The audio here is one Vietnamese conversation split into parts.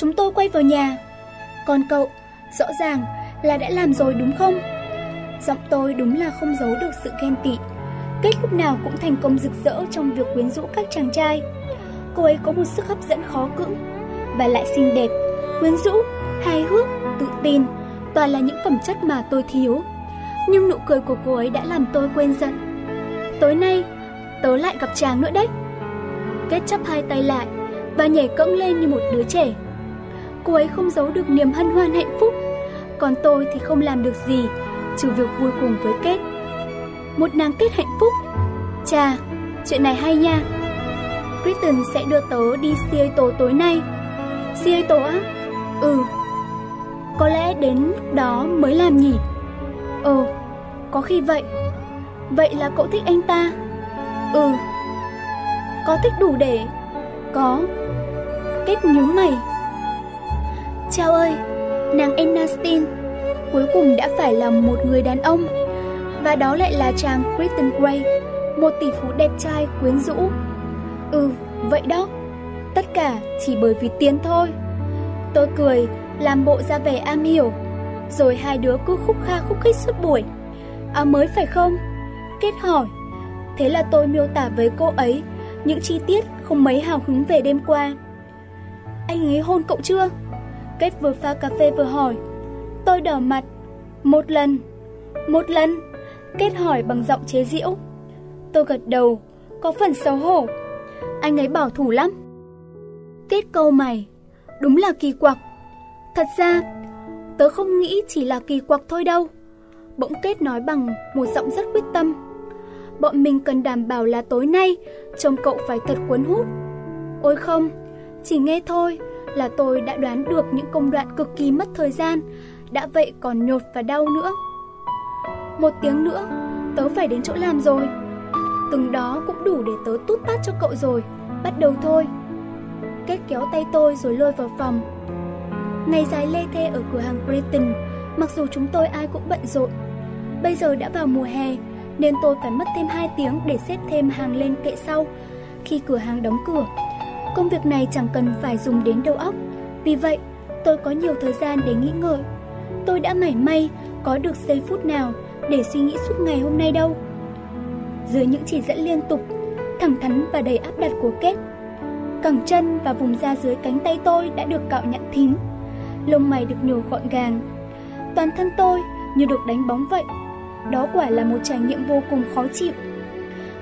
chúng tôi quay vào nhà. Còn cậu, rõ ràng là đã làm rồi đúng không? Giọng tôi đúng là không giấu được sự ghen tị. Kết lúc nào cũng thành công rực rỡ trong việc quyến rũ các chàng trai. Cô ấy có một sức hấp dẫn khó cưỡng và lại xinh đẹp, quyến rũ, hài hước, tự tin, toàn là những phẩm chất mà tôi thiếu. Nhưng nụ cười của cô ấy đã làm tôi quên giận. Tối nay, tớ lại gặp chàng nữa đấy. Kết chắp hai tay lại và nhảy cẫng lên như một đứa trẻ. Cô ấy không giấu được niềm hân hoan hạnh phúc, còn tôi thì không làm được gì trừ việc vui cùng với Kết. Một nàng kết hạnh phúc. Chà, chuyện này hay nha. Kristen sẽ đưa tớ đi Seattle tối nay. Seattle á? Ừ. Có lẽ đến đó mới làm nhỉ? Ừ, có khi vậy. Vậy là cậu thích anh ta? Ừ. Có thích đủ để? Có. Kết nhớ mày. Chào ơi, nàng Anna Stein cuối cùng đã phải là một người đàn ông. Và đó lại là chàng Kristen Gray, một tỷ phú đẹp trai quyến rũ. Ừ, vậy đó. Tất cả chỉ bởi vì tiền thôi. Tôi cười, làm bộ ra vẻ am hiểu. Rồi hai đứa cứ khúc kha khúc khích suốt buổi. À mới phải không? Kết hỏi. Thế là tôi miêu tả với cô ấy những chi tiết không mấy hào hứng về đêm qua. Anh ấy hôn cậu chưa? Kết vừa pha cà phê vừa hỏi. Tôi đỏ mặt. Một lần. Một lần. Kết hỏi bằng giọng chế giễu. Tôi gật đầu, có phần xấu hổ. Anh ấy bảo thủ lắm. Kết câu mày. Đúng là kỳ quặc. Thật ra, tớ không nghĩ chỉ là kỳ quặc thôi đâu. Bỗng Kết nói bằng một giọng rất quyết tâm. Bọn mình cần đảm bảo là tối nay trông cậu phải thật cuốn hút. Ôi không, chỉ nghe thôi là tôi đã đoán được những công đoạn cực kỳ mất thời gian đã vậy còn nhột và đau nữa. Một tiếng nữa, tớ phải đến chỗ làm rồi. Từng đó cũng đủ để tớ tút tát cho cậu rồi, bắt đầu thôi. Kết kéo tay tôi rồi lôi vào phòng. Ngày dài lê thê ở cửa hàng Britain, mặc dù chúng tôi ai cũng bận rộn. Bây giờ đã vào mùa hè, nên tôi phải mất thêm 2 tiếng để xếp thêm hàng lên kệ sau khi cửa hàng đóng cửa. Công việc này chẳng cần phải dùng đến đầu óc, vì vậy tôi có nhiều thời gian để nghĩ ngợi tôi đã mảy may có được giây phút nào để suy nghĩ suốt ngày hôm nay đâu. Dưới những chỉ dẫn liên tục, thẳng thắn và đầy áp đặt của kết, cẳng chân và vùng da dưới cánh tay tôi đã được cạo nhẵn thín, lông mày được nhổ gọn gàng. Toàn thân tôi như được đánh bóng vậy. Đó quả là một trải nghiệm vô cùng khó chịu.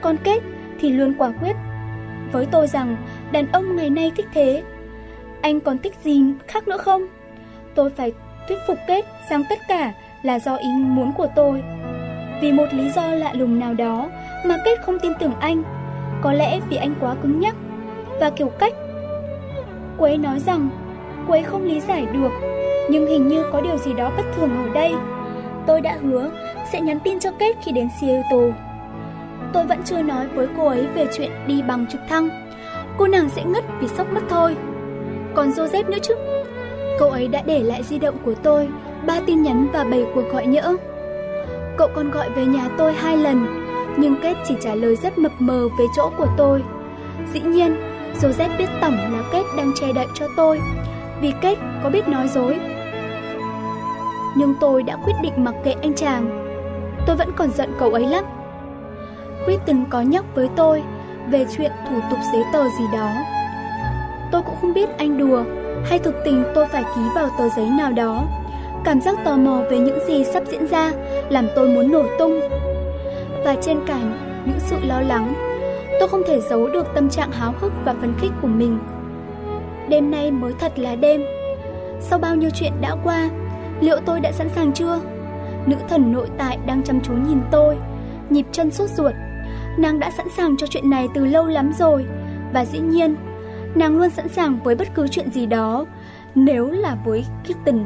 Còn kết thì luôn quả quyết với tôi rằng đàn ông ngày nay thích thế. Anh còn thích gì khác nữa không? Tôi phải thuyết phục Kết rằng tất cả là do ý muốn của tôi. Vì một lý do lạ lùng nào đó mà Kết không tin tưởng anh, có lẽ vì anh quá cứng nhắc và kiểu cách. Cô ấy nói rằng cô ấy không lý giải được, nhưng hình như có điều gì đó bất thường ở đây. Tôi đã hứa sẽ nhắn tin cho Kết khi đến Seattle. Tôi vẫn chưa nói với cô ấy về chuyện đi bằng trực thăng. Cô nàng sẽ ngất vì sốc mất thôi. Còn Joseph nữa chứ. Cậu ấy đã để lại di động của tôi, ba tin nhắn và bảy cuộc gọi nhỡ. Cậu còn gọi về nhà tôi hai lần, nhưng Kết chỉ trả lời rất mập mờ về chỗ của tôi. Dĩ nhiên, Joseph biết tổng là Kết đang che đậy cho tôi, vì Kết có biết nói dối. Nhưng tôi đã quyết định mặc kệ anh chàng. Tôi vẫn còn giận cậu ấy lắm. Kristen có nhắc với tôi về chuyện thủ tục giấy tờ gì đó. Tôi cũng không biết anh đùa hay thực tình tôi phải ký vào tờ giấy nào đó. Cảm giác tò mò về những gì sắp diễn ra làm tôi muốn nổ tung. Và trên cả những sự lo lắng, tôi không thể giấu được tâm trạng háo hức và phấn khích của mình. Đêm nay mới thật là đêm. Sau bao nhiêu chuyện đã qua, liệu tôi đã sẵn sàng chưa? Nữ thần nội tại đang chăm chú nhìn tôi, nhịp chân sốt ruột. Nàng đã sẵn sàng cho chuyện này từ lâu lắm rồi, và dĩ nhiên nàng luôn sẵn sàng với bất cứ chuyện gì đó, nếu là với Kirsten.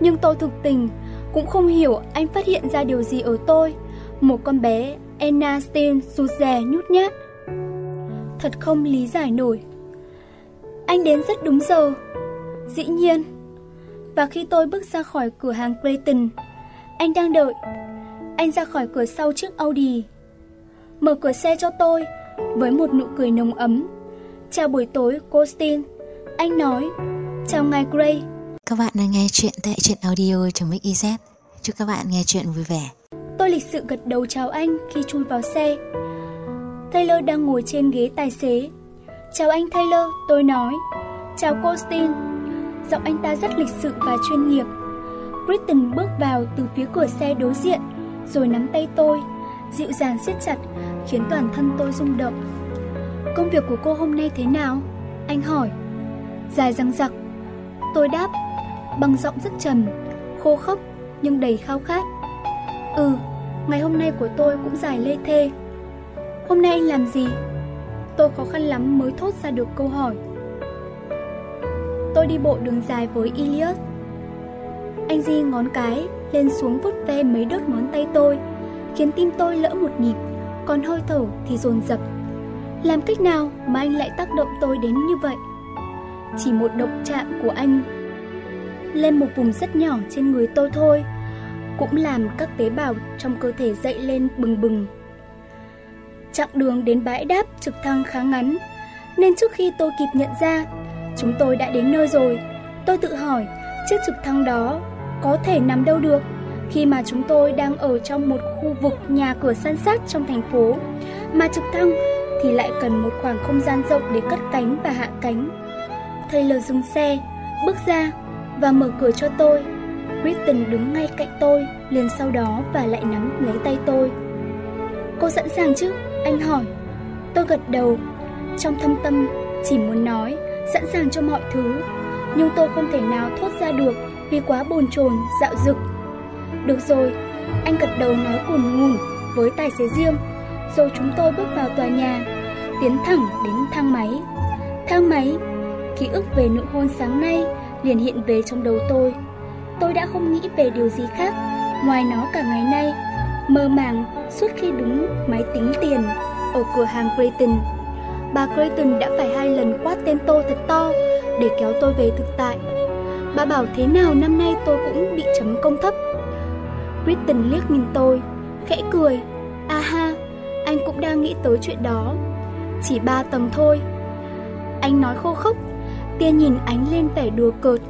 Nhưng tôi thực tình cũng không hiểu anh phát hiện ra điều gì ở tôi, một con bé Anna Stein rụt rè nhút nhát. Thật không lý giải nổi. Anh đến rất đúng giờ. Dĩ nhiên. Và khi tôi bước ra khỏi cửa hàng Clayton, anh đang đợi. Anh ra khỏi cửa sau chiếc Audi. Mở cửa xe cho tôi với một nụ cười nồng ấm Chào buổi tối, cô Steen. Anh nói, chào ngài Gray. Các bạn đang nghe chuyện tại truyện audio trong Mix Chúc các bạn nghe chuyện vui vẻ. Tôi lịch sự gật đầu chào anh khi chui vào xe. Taylor đang ngồi trên ghế tài xế. Chào anh Taylor, tôi nói. Chào cô Steen. Giọng anh ta rất lịch sự và chuyên nghiệp. Britton bước vào từ phía cửa xe đối diện, rồi nắm tay tôi, dịu dàng siết chặt, khiến toàn thân tôi rung động. Công việc của cô hôm nay thế nào? Anh hỏi. Dài răng rặc. Tôi đáp, bằng giọng rất trầm, khô khốc nhưng đầy khao khát. Ừ, ngày hôm nay của tôi cũng dài lê thê. Hôm nay anh làm gì? Tôi khó khăn lắm mới thốt ra được câu hỏi. Tôi đi bộ đường dài với Ilias. Anh Di ngón cái lên xuống vuốt ve mấy đốt ngón tay tôi, khiến tim tôi lỡ một nhịp, còn hơi thở thì dồn dập. Làm cách nào mà anh lại tác động tôi đến như vậy? Chỉ một động chạm của anh lên một vùng rất nhỏ trên người tôi thôi, cũng làm các tế bào trong cơ thể dậy lên bừng bừng. Chặng đường đến bãi đáp trực thăng khá ngắn, nên trước khi tôi kịp nhận ra, chúng tôi đã đến nơi rồi. Tôi tự hỏi, chiếc trực thăng đó có thể nằm đâu được khi mà chúng tôi đang ở trong một khu vực nhà cửa san sát trong thành phố, mà trực thăng thì lại cần một khoảng không gian rộng để cất cánh và hạ cánh. Taylor dừng xe, bước ra và mở cửa cho tôi. Kristen đứng ngay cạnh tôi, liền sau đó và lại nắm lấy tay tôi. Cô sẵn sàng chứ? Anh hỏi. Tôi gật đầu, trong thâm tâm chỉ muốn nói sẵn sàng cho mọi thứ, nhưng tôi không thể nào thốt ra được vì quá bồn chồn, dạo dực. Được rồi, anh gật đầu nói cùn ngùn với tài xế riêng, rồi chúng tôi bước vào tòa nhà, tiến thẳng đến thang máy. Thang máy, ký ức về nụ hôn sáng nay liền hiện về trong đầu tôi. Tôi đã không nghĩ về điều gì khác ngoài nó cả ngày nay, mơ màng suốt khi đứng máy tính tiền ở cửa hàng Creighton. Bà Creighton đã phải hai lần quát tên tôi thật to để kéo tôi về thực tại. Bà bảo thế nào năm nay tôi cũng bị chấm công thấp. Britton liếc nhìn tôi, khẽ cười. A ha, anh cũng đang nghĩ tới chuyện đó. Chỉ ba tầng thôi. Anh nói khô khốc, tia nhìn ánh lên vẻ đùa cợt.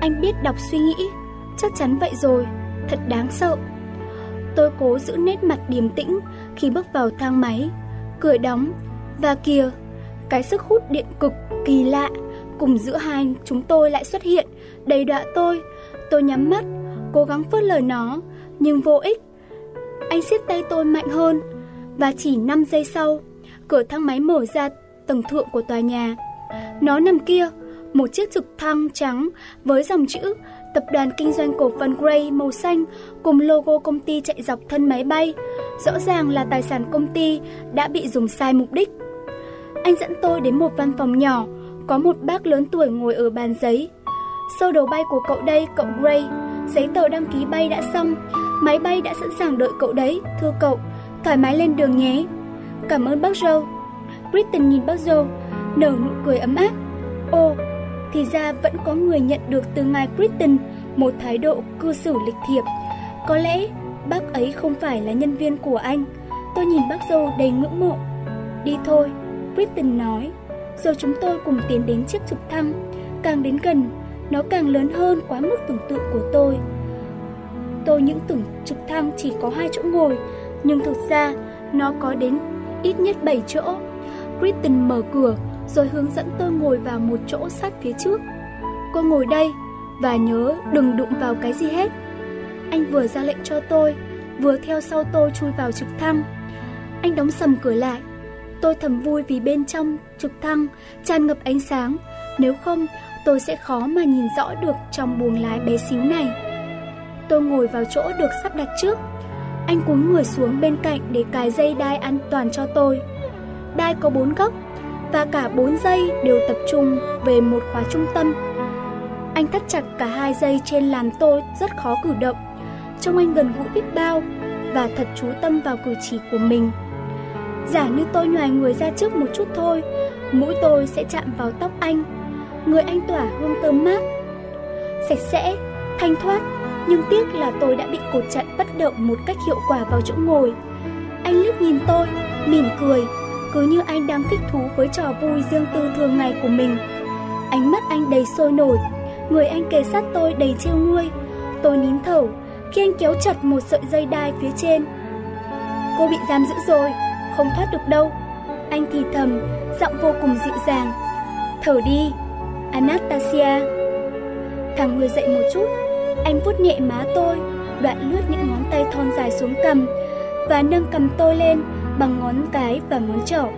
Anh biết đọc suy nghĩ, chắc chắn vậy rồi, thật đáng sợ. Tôi cố giữ nét mặt điềm tĩnh khi bước vào thang máy, cửa đóng, và kìa, cái sức hút điện cực kỳ lạ cùng giữa hai chúng tôi lại xuất hiện, đầy đọa tôi. Tôi nhắm mắt, cố gắng phớt lời nó, nhưng vô ích. Anh siết tay tôi mạnh hơn, và chỉ 5 giây sau, cửa thang máy mở ra tầng thượng của tòa nhà. Nó nằm kia, một chiếc trực thăng trắng với dòng chữ Tập đoàn Kinh doanh Cổ phần Gray màu xanh cùng logo công ty chạy dọc thân máy bay. Rõ ràng là tài sản công ty đã bị dùng sai mục đích. Anh dẫn tôi đến một văn phòng nhỏ, có một bác lớn tuổi ngồi ở bàn giấy. sơ đầu bay của cậu đây, cậu Gray. Giấy tờ đăng ký bay đã xong, máy bay đã sẵn sàng đợi cậu đấy, thưa cậu. Thoải mái lên đường nhé. Cảm ơn bác Joe. Britton nhìn bác Joe, nở nụ cười ấm áp. ô, thì ra vẫn có người nhận được từ ngài Britton một thái độ cư xử lịch thiệp. Có lẽ bác ấy không phải là nhân viên của anh. Tôi nhìn bác Joe đầy ngưỡng mộ. Đi thôi, Britton nói. Rồi chúng tôi cùng tiến đến chiếc trực thăng. Càng đến gần, nó càng lớn hơn quá mức tưởng tượng của tôi. Tôi những tưởng trực thăng chỉ có hai chỗ ngồi, nhưng thực ra nó có đến ít nhất 7 chỗ. Kristen mở cửa rồi hướng dẫn tôi ngồi vào một chỗ sát phía trước. Cô ngồi đây và nhớ đừng đụng vào cái gì hết. Anh vừa ra lệnh cho tôi, vừa theo sau tôi chui vào trực thăng. Anh đóng sầm cửa lại. Tôi thầm vui vì bên trong trực thăng tràn ngập ánh sáng, nếu không tôi sẽ khó mà nhìn rõ được trong buồng lái bé xíu này. Tôi ngồi vào chỗ được sắp đặt trước. Anh cúi người xuống bên cạnh để cài dây đai an toàn cho tôi. Đai có bốn góc và cả bốn dây đều tập trung về một khóa trung tâm. Anh thắt chặt cả hai dây trên làm tôi rất khó cử động. Trông anh gần gũi biết bao và thật chú tâm vào cử chỉ của mình. Giả như tôi nhòi người ra trước một chút thôi, mũi tôi sẽ chạm vào tóc anh. Người anh tỏa hương thơm mát, sạch sẽ, thanh thoát, nhưng tiếc là tôi đã bị cột chặn bất động một cách hiệu quả vào chỗ ngồi. Anh liếc nhìn tôi, mỉm cười, cứ như anh đang thích thú với trò vui riêng tư thường ngày của mình. Ánh mắt anh đầy sôi nổi, người anh kề sát tôi đầy trêu nguôi. Tôi nín thở khi anh kéo chặt một sợi dây đai phía trên. Cô bị giam giữ rồi, không thoát được đâu. Anh thì thầm, giọng vô cùng dịu dàng. Thở đi, Anastasia. Thằng người dậy một chút, anh vuốt nhẹ má tôi, đoạn lướt những ngón tay thon dài xuống cầm và nâng cầm tôi lên bằng ngón cái và ngón trỏ.